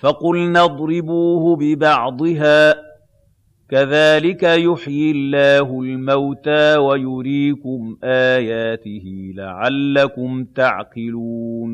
فَقُلْنَا اضْرِبُوهُ بِبَعْضِهَا ۚ. كَذَٰلِكَ يُحْيِي اللَّهُ الْمَوْتَىٰ وَيُرِيكُمْ آيَاتِهِ لَعَلَّكُمْ تَعْقِلُونَ.